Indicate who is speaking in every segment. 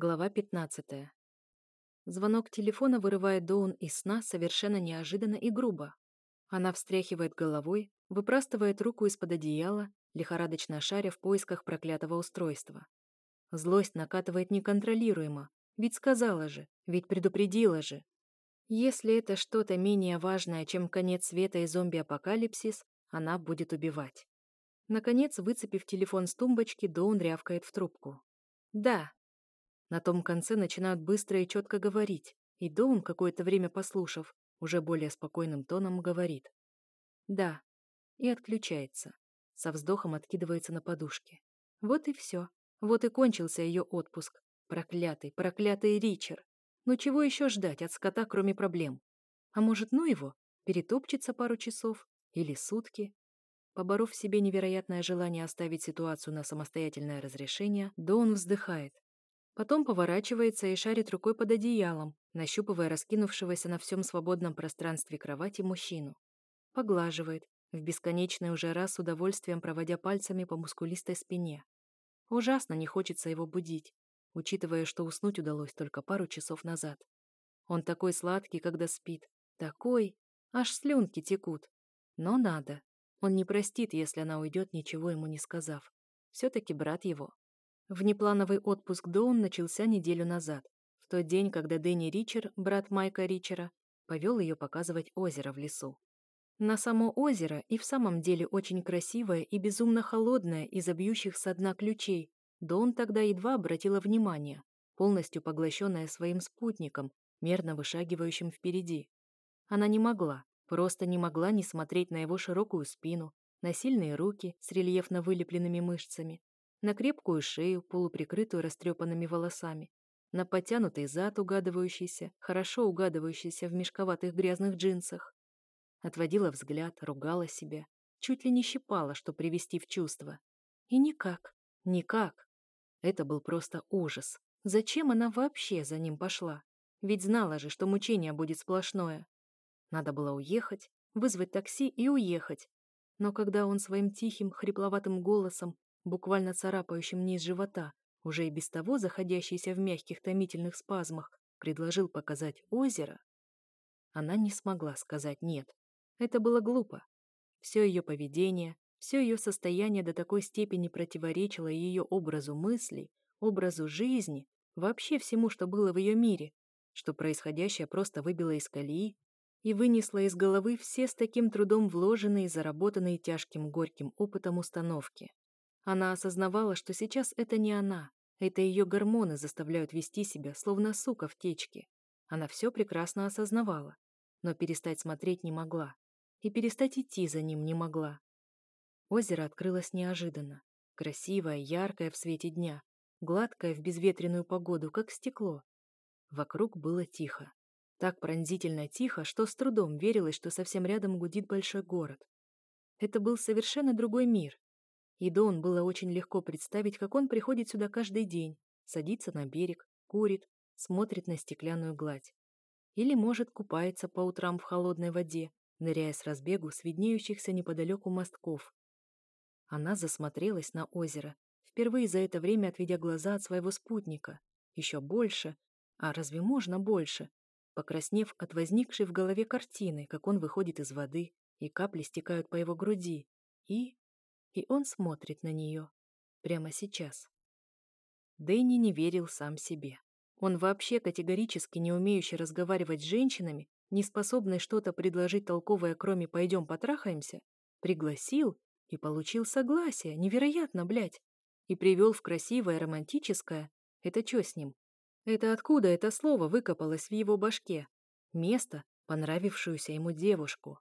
Speaker 1: Глава 15. Звонок телефона вырывает Доун из сна совершенно неожиданно и грубо. Она встряхивает головой, выпрастывает руку из-под одеяла, лихорадочно шаря в поисках проклятого устройства. Злость накатывает неконтролируемо, ведь сказала же, ведь предупредила же. Если это что-то менее важное, чем конец света и зомби-апокалипсис, она будет убивать. Наконец, выцепив телефон с тумбочки, Доун рявкает в трубку. «Да», на том конце начинают быстро и четко говорить, и Доун, какое-то время послушав, уже более спокойным тоном говорит. «Да». И отключается. Со вздохом откидывается на подушке. Вот и все. Вот и кончился ее отпуск. Проклятый, проклятый Ричард. Ну чего еще ждать от скота, кроме проблем? А может, ну его? Перетопчется пару часов? Или сутки? Поборов в себе невероятное желание оставить ситуацию на самостоятельное разрешение, Доун вздыхает. Потом поворачивается и шарит рукой под одеялом, нащупывая раскинувшегося на всем свободном пространстве кровати мужчину. Поглаживает, в бесконечный уже раз с удовольствием проводя пальцами по мускулистой спине. Ужасно не хочется его будить, учитывая, что уснуть удалось только пару часов назад. Он такой сладкий, когда спит. Такой, аж слюнки текут. Но надо. Он не простит, если она уйдет, ничего ему не сказав. Все-таки брат его. Внеплановый отпуск Доун начался неделю назад, в тот день, когда Дэнни Ричер, брат Майка Ричера, повел ее показывать озеро в лесу. На само озеро и в самом деле очень красивое и безумно холодное из-за бьющих со дна ключей, Дон тогда едва обратила внимание, полностью поглощенная своим спутником, мерно вышагивающим впереди. Она не могла, просто не могла не смотреть на его широкую спину, на сильные руки с рельефно вылепленными мышцами, на крепкую шею, полуприкрытую растрепанными волосами, на потянутый зад, угадывающийся, хорошо угадывающийся в мешковатых грязных джинсах. Отводила взгляд, ругала себя, чуть ли не щипала, что привести в чувство. И никак, никак. Это был просто ужас. Зачем она вообще за ним пошла? Ведь знала же, что мучение будет сплошное. Надо было уехать, вызвать такси и уехать. Но когда он своим тихим, хрипловатым голосом буквально царапающим низ живота, уже и без того заходящийся в мягких томительных спазмах, предложил показать озеро, она не смогла сказать «нет». Это было глупо. Все ее поведение, все ее состояние до такой степени противоречило ее образу мыслей, образу жизни, вообще всему, что было в ее мире, что происходящее просто выбило из колеи и вынесло из головы все с таким трудом вложенные и заработанные тяжким горьким опытом установки. Она осознавала, что сейчас это не она, это ее гормоны заставляют вести себя, словно сука в течке. Она все прекрасно осознавала, но перестать смотреть не могла. И перестать идти за ним не могла. Озеро открылось неожиданно. Красивое, яркое в свете дня, гладкое в безветренную погоду, как стекло. Вокруг было тихо. Так пронзительно тихо, что с трудом верилось, что совсем рядом гудит большой город. Это был совершенно другой мир, и Дон было очень легко представить, как он приходит сюда каждый день, садится на берег, курит, смотрит на стеклянную гладь. Или, может, купается по утрам в холодной воде, ныряя с разбегу с виднеющихся неподалеку мостков. Она засмотрелась на озеро, впервые за это время отведя глаза от своего спутника. Еще больше, а разве можно больше? Покраснев от возникшей в голове картины, как он выходит из воды, и капли стекают по его груди, и и он смотрит на нее. Прямо сейчас. Дэнни не верил сам себе. Он вообще категорически не умеющий разговаривать с женщинами, не способный что-то предложить толковое, кроме «пойдем потрахаемся», пригласил и получил согласие. Невероятно, блядь. И привел в красивое, романтическое. Это что с ним? Это откуда это слово выкопалось в его башке? Место, понравившуюся ему девушку.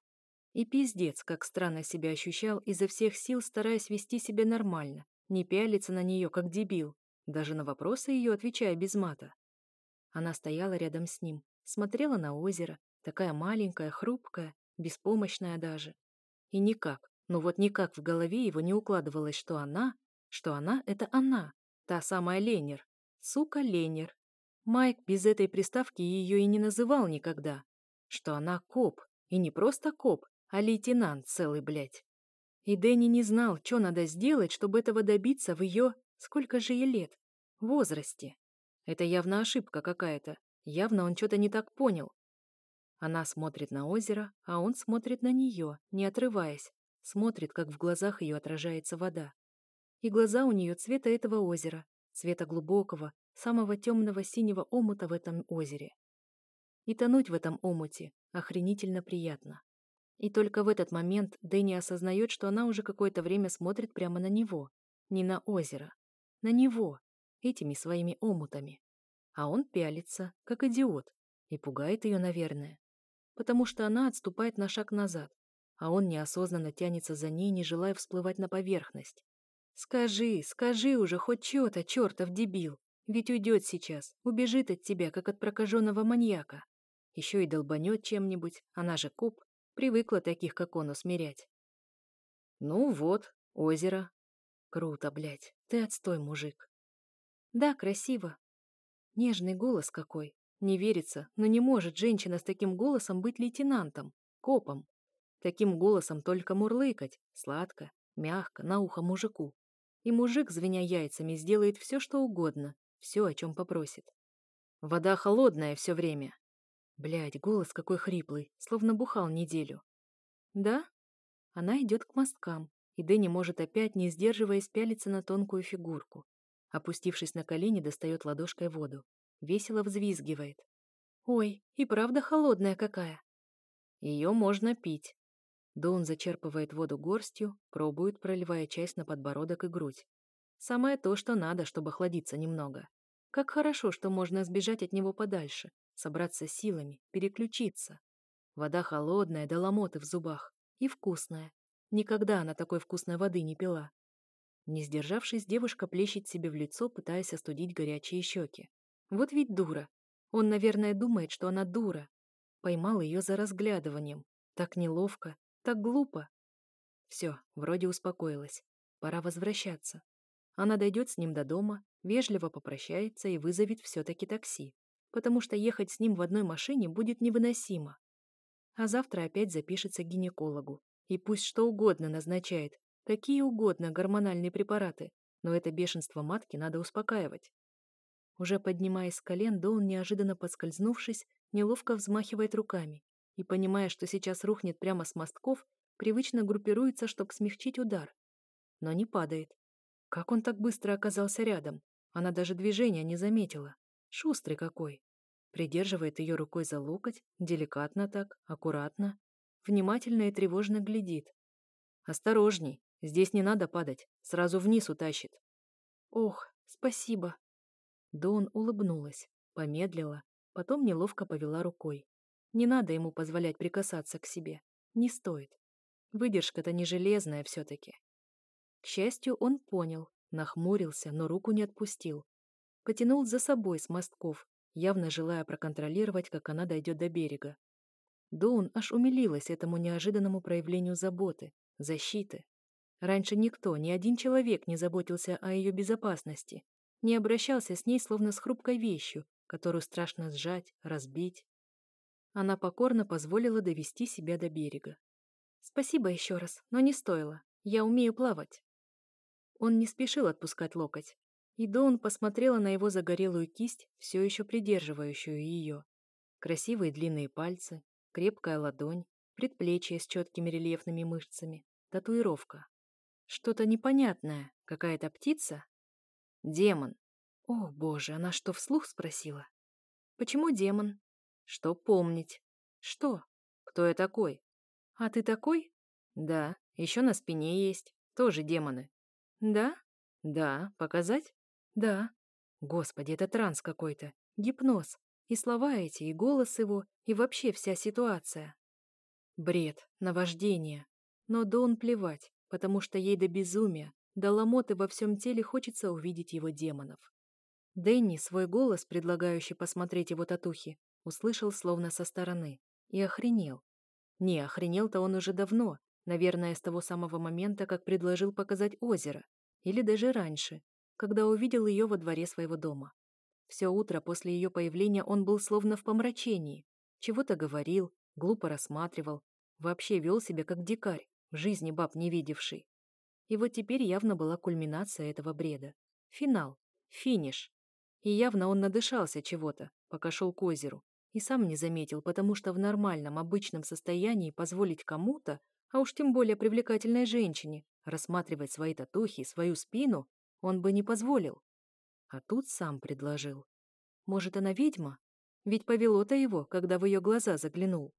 Speaker 1: И пиздец, как странно себя ощущал, изо всех сил стараясь вести себя нормально, не пялиться на нее, как дебил, даже на вопросы ее отвечая без мата. Она стояла рядом с ним, смотрела на озеро, такая маленькая, хрупкая, беспомощная даже. И никак, ну вот никак в голове его не укладывалось, что она, что она — это она, та самая Ленер, сука Ленер. Майк без этой приставки ее и не называл никогда. Что она коп, и не просто коп, а лейтенант целый, блядь. И Дэнни не знал, что надо сделать, чтобы этого добиться в ее, сколько же ей лет, возрасте. Это явно ошибка какая-то. Явно он что-то не так понял. Она смотрит на озеро, а он смотрит на нее, не отрываясь. Смотрит, как в глазах ее отражается вода. И глаза у нее цвета этого озера, цвета глубокого, самого темного синего омута в этом озере. И тонуть в этом омуте охренительно приятно. И только в этот момент Дэнни осознает, что она уже какое-то время смотрит прямо на него, не на озеро, на него, этими своими омутами. А он пялится, как идиот, и пугает ее, наверное, потому что она отступает на шаг назад, а он неосознанно тянется за ней, не желая всплывать на поверхность. «Скажи, скажи уже хоть что-то, чертов дебил! Ведь уйдет сейчас, убежит от тебя, как от прокаженного маньяка. Еще и долбанет чем-нибудь, она же коп, привыкла таких, как он, усмирять». «Ну вот, озеро». «Круто, блядь, ты отстой, мужик». «Да, красиво». Нежный голос какой. Не верится, но не может женщина с таким голосом быть лейтенантом, копом. Таким голосом только мурлыкать, сладко, мягко, на ухо мужику. И мужик, звеня яйцами, сделает все, что угодно, все, о чем попросит. Вода холодная все время. Блядь, голос какой хриплый, словно бухал неделю. Да? Она идет к мосткам, и Дэнни может опять, не сдерживаясь, пялиться на тонкую фигурку. Опустившись на колени, достает ладошкой воду. Весело взвизгивает. Ой, и правда холодная какая. Ее можно пить. Дон зачерпывает воду горстью, пробует, проливая часть на подбородок и грудь. Самое то, что надо, чтобы охладиться немного. Как хорошо, что можно сбежать от него подальше, собраться силами, переключиться. Вода холодная, да ломоты в зубах. И вкусная. Никогда она такой вкусной воды не пила. Не сдержавшись, девушка плещет себе в лицо, пытаясь остудить горячие щеки. Вот ведь дура. Он, наверное, думает, что она дура. Поймал ее за разглядыванием. Так неловко, так глупо. Все, вроде успокоилась. Пора возвращаться. Она дойдет с ним до дома, вежливо попрощается и вызовет все-таки такси, потому что ехать с ним в одной машине будет невыносимо. А завтра опять запишется к гинекологу. И пусть что угодно назначает, какие угодно гормональные препараты, но это бешенство матки надо успокаивать. Уже поднимаясь с колен, Доун, неожиданно подскользнувшись, неловко взмахивает руками и, понимая, что сейчас рухнет прямо с мостков, привычно группируется, чтобы смягчить удар. Но не падает. Как он так быстро оказался рядом? Она даже движения не заметила. Шустрый какой. Придерживает ее рукой за локоть, деликатно так, аккуратно. Внимательно и тревожно глядит. «Осторожней, здесь не надо падать, сразу вниз утащит». «Ох, спасибо», Дон улыбнулась, помедлила, потом неловко повела рукой. Не надо ему позволять прикасаться к себе. Не стоит. Выдержка-то не железная все-таки. К счастью, он понял, нахмурился, но руку не отпустил. Потянул за собой с мостков, явно желая проконтролировать, как она дойдет до берега. Доун аж умилилась этому неожиданному проявлению заботы, защиты. Раньше никто, ни один человек не заботился о ее безопасности, не обращался с ней словно с хрупкой вещью, которую страшно сжать, разбить. Она покорно позволила довести себя до берега. «Спасибо еще раз, но не стоило. Я умею плавать». Он не спешил отпускать локоть, и Доун посмотрела на его загорелую кисть, все еще придерживающую ее. Красивые длинные пальцы, крепкая ладонь, предплечье с четкими рельефными мышцами, татуировка. Что-то непонятное, какая-то птица Демон. О, боже, она что, вслух спросила? Почему демон? Что помнить? Что? Кто я такой? А ты такой? Да, еще на спине есть. Тоже демоны. Да? Да. Показать? Да. Господи, это транс какой-то. Гипноз. И слова эти, и голос его, и вообще вся ситуация. Бред, наваждение. Но Дон плевать, потому что ей до безумия, до ломоты во всем теле хочется увидеть его демонов. Дэнни свой голос, предлагающий посмотреть его татухи, услышал словно со стороны. И охренел. Не, охренел-то он уже давно, наверное, с того самого момента, как предложил показать озеро. Или даже раньше, когда увидел ее во дворе своего дома. Все утро после ее появления он был словно в помрачении. Чего-то говорил, глупо рассматривал, вообще вел себя как дикарь, в жизни баб не видевший. И вот теперь явно была кульминация этого бреда. Финал. Финиш. И явно он надышался чего-то, пока шел к озеру, и сам не заметил, потому что в нормальном, обычном состоянии позволить кому-то, а уж тем более привлекательной женщине, рассматривать свои татухи и свою спину, он бы не позволил. А тут сам предложил. Может, она ведьма? Ведь повело-то его, когда в ее глаза заглянул.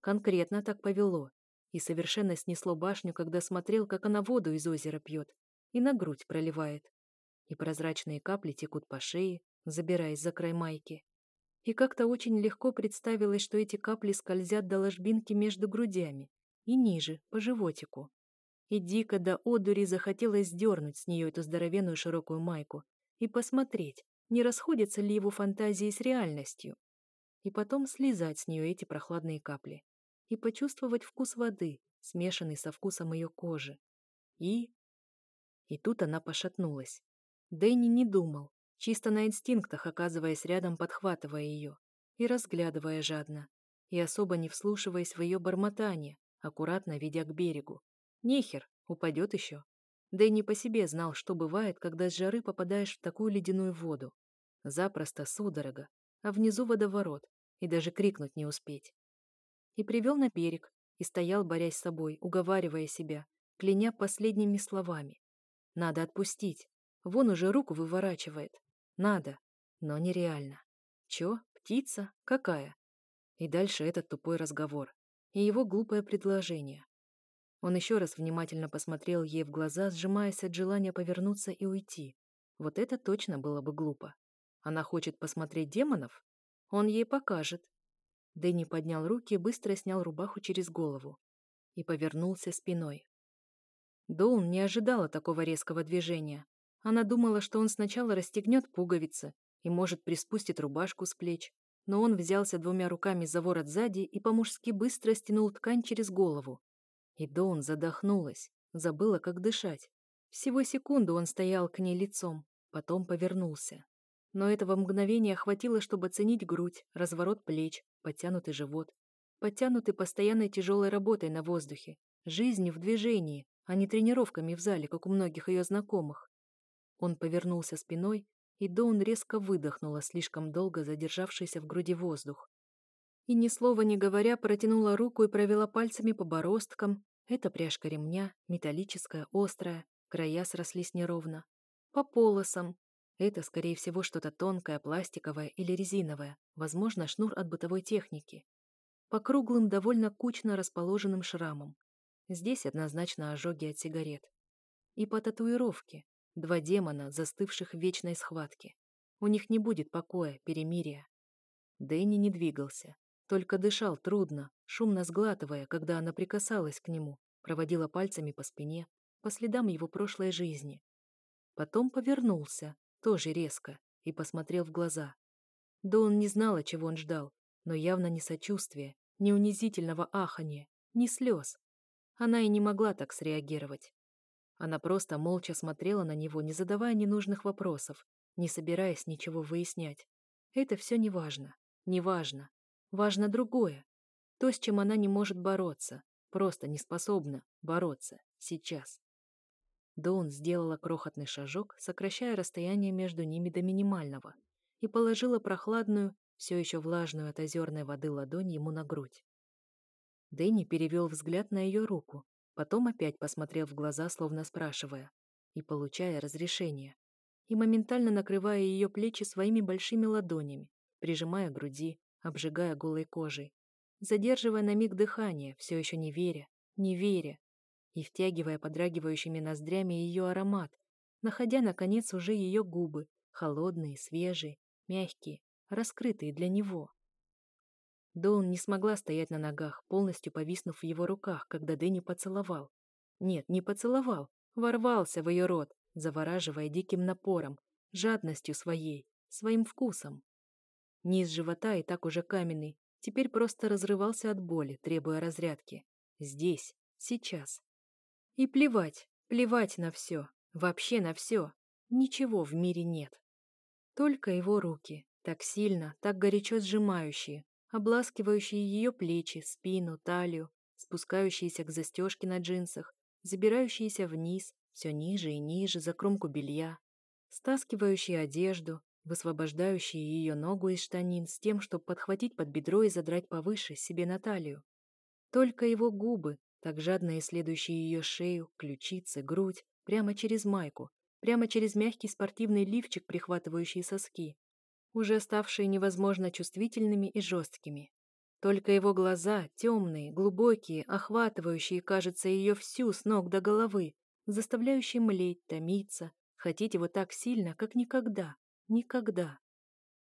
Speaker 1: Конкретно так повело. И совершенно снесло башню, когда смотрел, как она воду из озера пьет и на грудь проливает. И прозрачные капли текут по шее, забираясь за край майки. И как-то очень легко представилось, что эти капли скользят до ложбинки между грудями и ниже, по животику. И дико до одури захотелось сдернуть с нее эту здоровенную широкую майку и посмотреть, не расходятся ли его фантазии с реальностью. И потом слезать с нее эти прохладные капли. И почувствовать вкус воды, смешанный со вкусом ее кожи. И... И тут она пошатнулась. Дэнни не думал, чисто на инстинктах оказываясь рядом, подхватывая ее и разглядывая жадно, и особо не вслушиваясь в ее бормотание, аккуратно ведя к берегу. Нехер, упадет еще. Дэнни по себе знал, что бывает, когда с жары попадаешь в такую ледяную воду. Запросто судорога, а внизу водоворот, и даже крикнуть не успеть. И привел на берег, и стоял, борясь с собой, уговаривая себя, кляня последними словами. Надо отпустить. Вон уже руку выворачивает. Надо, но нереально. Чё? Птица? Какая? И дальше этот тупой разговор. И его глупое предложение. Он еще раз внимательно посмотрел ей в глаза, сжимаясь от желания повернуться и уйти. Вот это точно было бы глупо. Она хочет посмотреть демонов? Он ей покажет. Дэнни поднял руки и быстро снял рубаху через голову. И повернулся спиной. Доун не ожидала такого резкого движения. Она думала, что он сначала расстегнет пуговицы и, может, приспустит рубашку с плеч, но он взялся двумя руками за ворот сзади и по-мужски быстро стянул ткань через голову. И Доун задохнулась, забыла, как дышать. Всего секунду он стоял к ней лицом, потом повернулся. Но этого мгновения хватило, чтобы оценить грудь, разворот плеч, подтянутый живот, подтянутый постоянной тяжелой работой на воздухе, жизнью в движении, а не тренировками в зале, как у многих ее знакомых. Он повернулся спиной, и Доун резко выдохнула слишком долго задержавшийся в груди воздух. И ни слова не говоря, протянула руку и провела пальцами по бороздкам. Это пряжка ремня, металлическая, острая, края срослись неровно. По полосам, это, скорее всего, что-то тонкое, пластиковое или резиновое, возможно, шнур от бытовой техники. По круглым, довольно кучно расположенным шрамам. Здесь однозначно ожоги от сигарет. И по татуировке. Два демона, застывших в вечной схватке. У них не будет покоя, перемирия. Дэнни не двигался, только дышал трудно, шумно сглатывая, когда она прикасалась к нему, проводила пальцами по спине, по следам его прошлой жизни. Потом повернулся, тоже резко, и посмотрел в глаза. Да он не знала, чего он ждал, но явно не сочувствия, не унизительного ахания, ни слез. Она и не могла так среагировать. Она просто молча смотрела на него, не задавая ненужных вопросов, не собираясь ничего выяснять. Это все не важно. Не важно. Важно другое. То, с чем она не может бороться. Просто не способна бороться. Сейчас. Доун сделала крохотный шажок, сокращая расстояние между ними до минимального, и положила прохладную, все еще влажную от озерной воды ладонь ему на грудь. Дэнни перевел взгляд на ее руку, потом опять посмотрел в глаза, словно спрашивая, и получая разрешение, и моментально накрывая ее плечи своими большими ладонями, прижимая груди, обжигая голой кожей, задерживая на миг дыхание, все еще не веря, не веря, и втягивая подрагивающими ноздрями ее аромат, находя, наконец, уже ее губы, холодные, свежие, мягкие, раскрытые для него. Доун не смогла стоять на ногах, полностью повиснув в его руках, когда Дэнни поцеловал. Нет, не поцеловал, ворвался в ее рот, завораживая диким напором, жадностью своей, своим вкусом. Низ живота и так уже каменный, теперь просто разрывался от боли, требуя разрядки. Здесь, сейчас. И плевать, плевать на все, вообще на все. Ничего в мире нет. Только его руки, так сильно, так горячо сжимающие, обласкивающие ее плечи, спину, талию, спускающиеся к застежке на джинсах, забирающиеся вниз, все ниже и ниже за кромку белья, стаскивающие одежду, высвобождающие ее ногу из штанин с тем, чтобы подхватить под бедро и задрать повыше себе на талию. Только его губы, так жадно исследующие ее шею, ключицы, грудь, прямо через майку, прямо через мягкий спортивный лифчик, прихватывающий соски, уже ставшие невозможно чувствительными и жесткими. Только его глаза, темные, глубокие, охватывающие, кажется, ее всю с ног до головы, заставляющие млеть, томиться, хотеть его так сильно, как никогда, никогда.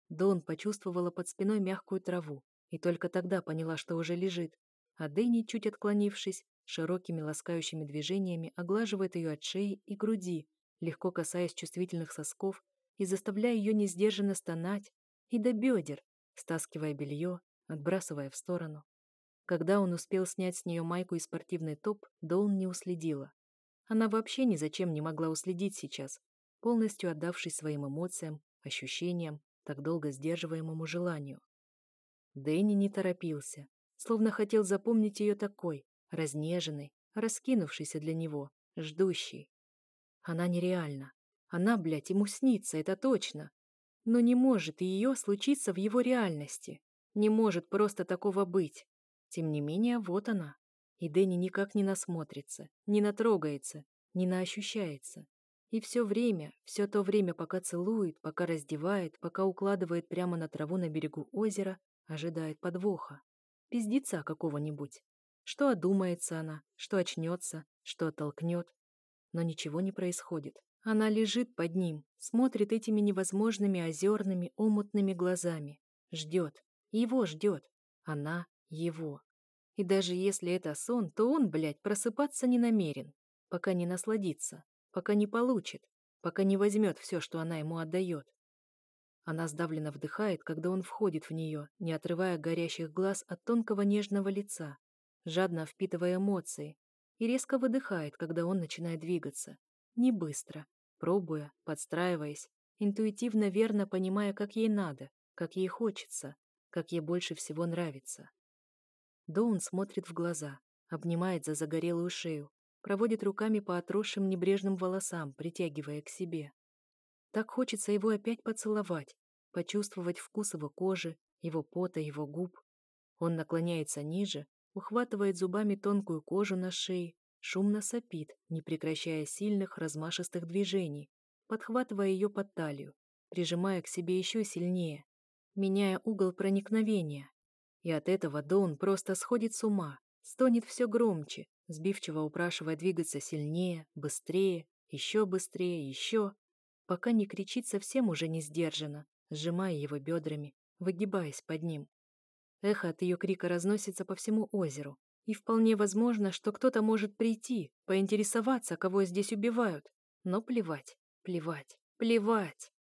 Speaker 1: Дон почувствовала под спиной мягкую траву и только тогда поняла, что уже лежит, а Дэнни, чуть отклонившись, широкими ласкающими движениями оглаживает ее от шеи и груди, легко касаясь чувствительных сосков и заставляя ее несдержанно стонать, и до бедер, стаскивая белье, отбрасывая в сторону. Когда он успел снять с нее майку и спортивный топ, Доун не уследила. Она вообще ни зачем не могла уследить сейчас, полностью отдавшись своим эмоциям, ощущениям, так долго сдерживаемому желанию. Дэнни не торопился, словно хотел запомнить ее такой, разнеженной, раскинувшейся для него, ждущей. Она нереальна. Она, блядь, ему снится, это точно. Но не может ее случиться в его реальности. Не может просто такого быть. Тем не менее, вот она. И Дэнни никак не насмотрится, не натрогается, не наощущается. И все время, все то время, пока целует, пока раздевает, пока укладывает прямо на траву на берегу озера, ожидает подвоха. Пиздеца какого-нибудь. Что одумается она, что очнется, что оттолкнет. Но ничего не происходит. Она лежит под ним, смотрит этими невозможными озерными, омутными глазами. Ждет. Его ждет. Она его. И даже если это сон, то он, блядь, просыпаться не намерен, пока не насладится, пока не получит, пока не возьмет все, что она ему отдает. Она сдавленно вдыхает, когда он входит в нее, не отрывая горящих глаз от тонкого нежного лица, жадно впитывая эмоции, и резко выдыхает, когда он начинает двигаться. Не быстро, пробуя, подстраиваясь, интуитивно верно понимая, как ей надо, как ей хочется, как ей больше всего нравится. Доун смотрит в глаза, обнимает за загорелую шею, проводит руками по отросшим небрежным волосам, притягивая к себе. Так хочется его опять поцеловать, почувствовать вкус его кожи, его пота, его губ. Он наклоняется ниже, ухватывает зубами тонкую кожу на шее, шумно сопит, не прекращая сильных, размашистых движений, подхватывая ее под талию, прижимая к себе еще сильнее, меняя угол проникновения. И от этого Дон просто сходит с ума, стонет все громче, сбивчиво упрашивая двигаться сильнее, быстрее, еще быстрее, еще, пока не кричит совсем уже не сдержанно, сжимая его бедрами, выгибаясь под ним. Эхо от ее крика разносится по всему озеру, и вполне возможно, что кто-то может прийти, поинтересоваться, кого здесь убивают. Но плевать, плевать, плевать.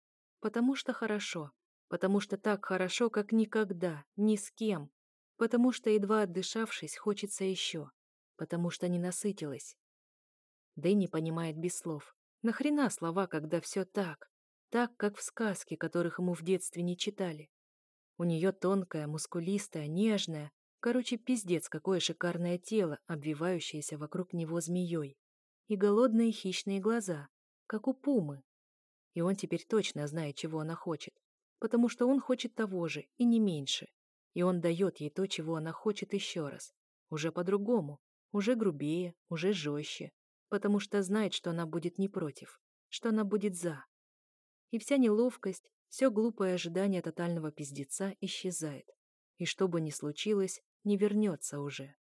Speaker 1: Потому что хорошо. Потому что так хорошо, как никогда, ни с кем. Потому что, едва отдышавшись, хочется еще. Потому что не насытилась. Дэнни понимает без слов. Нахрена слова, когда все так? Так, как в сказке, которых ему в детстве не читали. У нее тонкая, мускулистая, нежная, Короче, пиздец, какое шикарное тело, обвивающееся вокруг него змеей. И голодные хищные глаза, как у пумы. И он теперь точно знает, чего она хочет. Потому что он хочет того же, и не меньше. И он дает ей то, чего она хочет еще раз. Уже по-другому, уже грубее, уже жестче. Потому что знает, что она будет не против, что она будет за. И вся неловкость, все глупое ожидание тотального пиздеца исчезает. И что бы ни случилось, не вернется уже.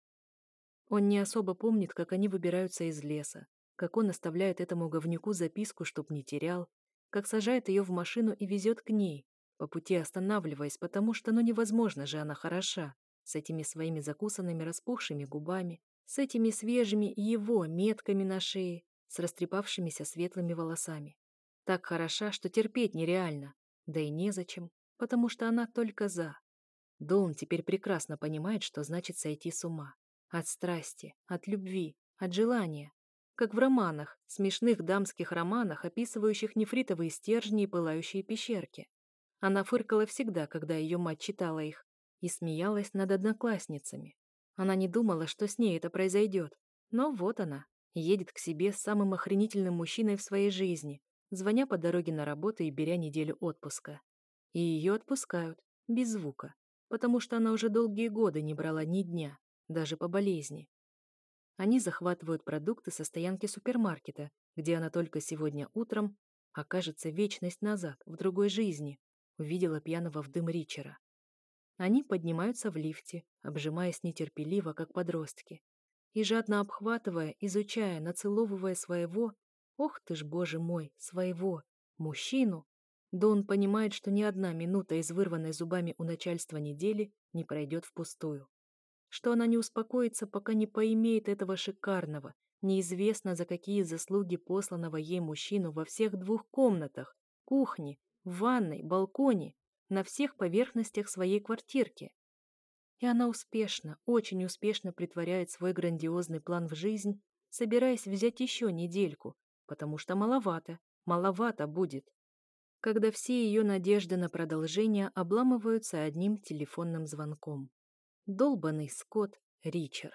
Speaker 1: Он не особо помнит, как они выбираются из леса, как он оставляет этому говнюку записку, чтоб не терял, как сажает ее в машину и везет к ней, по пути останавливаясь, потому что ну невозможно же она хороша, с этими своими закусанными распухшими губами, с этими свежими его метками на шее, с растрепавшимися светлыми волосами. Так хороша, что терпеть нереально, да и незачем, потому что она только за. Доун теперь прекрасно понимает, что значит сойти с ума. От страсти, от любви, от желания. Как в романах, смешных дамских романах, описывающих нефритовые стержни и пылающие пещерки. Она фыркала всегда, когда ее мать читала их, и смеялась над одноклассницами. Она не думала, что с ней это произойдет. Но вот она, едет к себе с самым охренительным мужчиной в своей жизни, звоня по дороге на работу и беря неделю отпуска. И ее отпускают, без звука, потому что она уже долгие годы не брала ни дня, даже по болезни. Они захватывают продукты со стоянки супермаркета, где она только сегодня утром, окажется вечность назад, в другой жизни, увидела пьяного в дым Ричера. Они поднимаются в лифте, обжимаясь нетерпеливо, как подростки, и жадно обхватывая, изучая, нацеловывая своего, ох ты ж, боже мой, своего, мужчину, Дон понимает, что ни одна минута из вырванной зубами у начальства недели не пройдет впустую. Что она не успокоится, пока не поимеет этого шикарного, неизвестно за какие заслуги посланного ей мужчину во всех двух комнатах, кухне, ванной, балконе, на всех поверхностях своей квартирки. И она успешно, очень успешно притворяет свой грандиозный план в жизнь, собираясь взять еще недельку, потому что маловато, маловато будет когда все ее надежды на продолжение обламываются одним телефонным звонком. Долбанный скот Ричард.